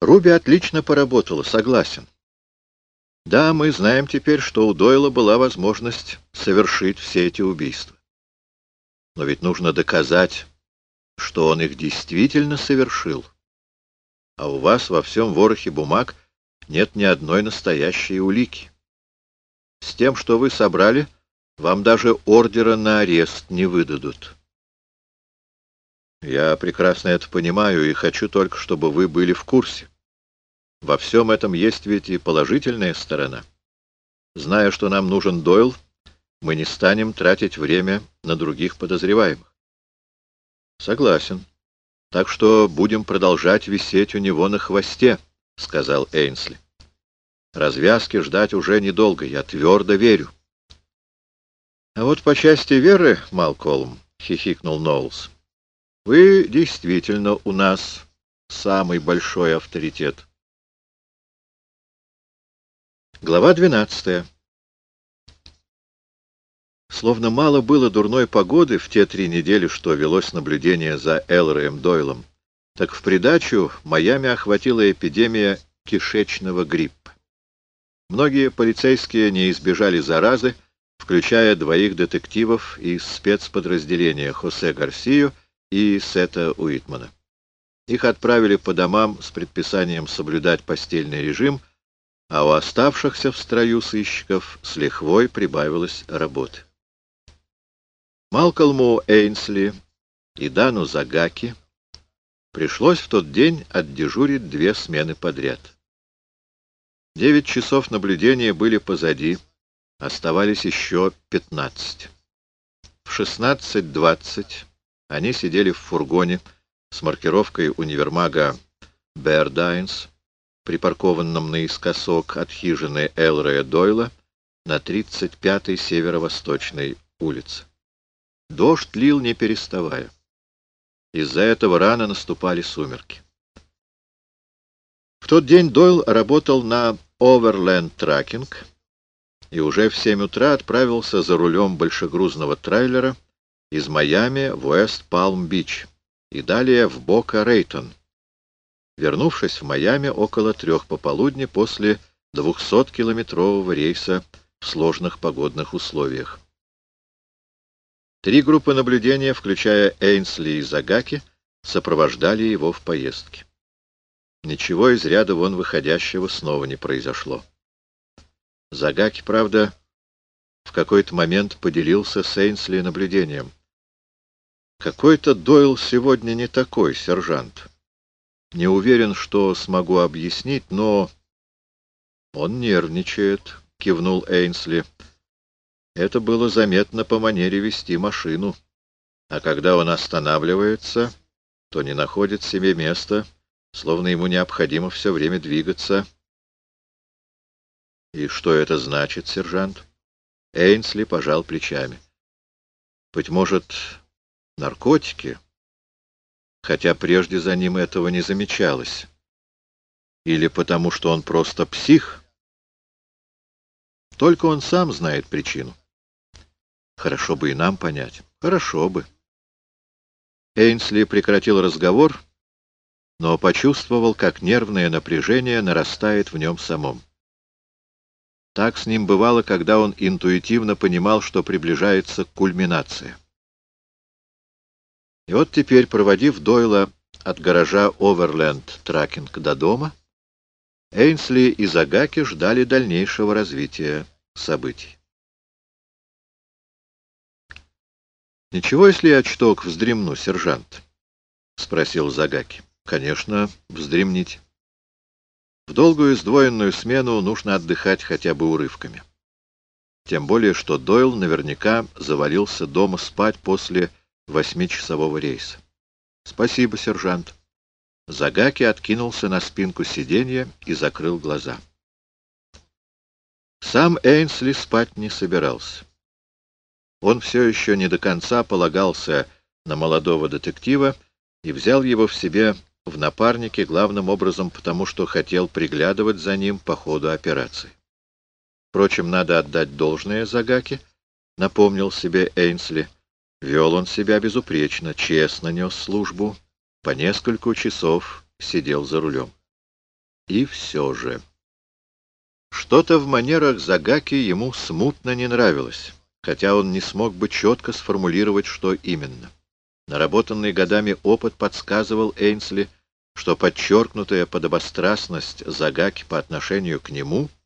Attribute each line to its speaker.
Speaker 1: Руби отлично поработала, согласен. Да, мы знаем теперь, что у Дойла была возможность совершить все эти убийства. Но ведь нужно доказать, что он их действительно совершил. А у вас во всем ворохе бумаг нет ни одной настоящей улики. С тем, что вы собрали, вам даже ордера на арест не выдадут. Я прекрасно это понимаю и хочу только, чтобы вы были в курсе. Во всем этом есть ведь и положительная сторона. Зная, что нам нужен Дойл, мы не станем тратить время на других подозреваемых. Согласен. Так что будем продолжать висеть у него на хвосте, — сказал Эйнсли. Развязки ждать уже недолго, я твердо верю. — А вот по части веры, Малколм, — хихикнул Ноулс, — вы действительно у нас самый большой авторитет. Глава двенадцатая. Словно мало было дурной погоды в те три недели, что велось наблюдение за Элроем Дойлом, так в придачу Майами охватила эпидемия кишечного гриппа. Многие полицейские не избежали заразы, включая двоих детективов из спецподразделения Хосе Гарсию и Сета Уитмана. Их отправили по домам с предписанием соблюдать постельный режим – а у оставшихся в строю сыщиков с лихвой прибавилось работы. Малкольму Эйнсли и Дану Загаки пришлось в тот день отдежурить две смены подряд. Девять часов наблюдения были позади, оставались еще пятнадцать. В шестнадцать двадцать они сидели в фургоне с маркировкой универмага Бердайнс, припаркованном наискосок от хижины Элрея Дойла на 35-й северо-восточной улице. Дождь лил не переставая. Из-за этого рано наступали сумерки. В тот день Дойл работал на Overland Tracking и уже в 7 утра отправился за рулем большегрузного трейлера из Майами в Уэст-Палм-Бич и далее в Бока-Рейтон, вернувшись в Майами около трех пополудни после 200-километрового рейса в сложных погодных условиях. Три группы наблюдения, включая Эйнсли и Загаки, сопровождали его в поездке. Ничего из ряда вон выходящего снова не произошло. Загаки, правда, в какой-то момент поделился с Эйнсли наблюдением. «Какой-то Дойл сегодня не такой, сержант. Не уверен, что смогу объяснить, но... Он нервничает, кивнул Эйнсли. Это было заметно по манере вести машину. А когда он останавливается, то не находит себе места, словно ему необходимо все время двигаться. И что это значит, сержант? Эйнсли пожал плечами. Быть может, наркотики? Хотя прежде за ним этого не замечалось. Или потому, что он просто псих? Только он сам знает причину. Хорошо бы и нам понять. Хорошо бы. Эйнсли прекратил разговор, но почувствовал, как нервное напряжение нарастает в нем самом. Так с ним бывало, когда он интуитивно понимал, что приближается кульминация. И вот теперь, проводив Дойла от гаража Оверленд Тракинг до дома, Эйнсли и Загаки ждали дальнейшего развития событий. «Ничего, если я чток вздремну, сержант?» — спросил Загаки. «Конечно, вздремните. В долгую сдвоенную смену нужно отдыхать хотя бы урывками. Тем более, что Дойл наверняка завалился дома спать после восьмичасового рейса. — Спасибо, сержант. Загаки откинулся на спинку сиденья и закрыл глаза. Сам Эйнсли спать не собирался. Он все еще не до конца полагался на молодого детектива и взял его в себе в напарнике главным образом потому, что хотел приглядывать за ним по ходу операции. Впрочем, надо отдать должное Загаке, напомнил себе Эйнсли — Вел он себя безупречно, честно нес службу, по несколько часов сидел за рулем. И все же... Что-то в манерах Загаки ему смутно не нравилось, хотя он не смог бы четко сформулировать, что именно. Наработанный годами опыт подсказывал Эйнсли, что подчеркнутая подобострастность Загаки по отношению к нему —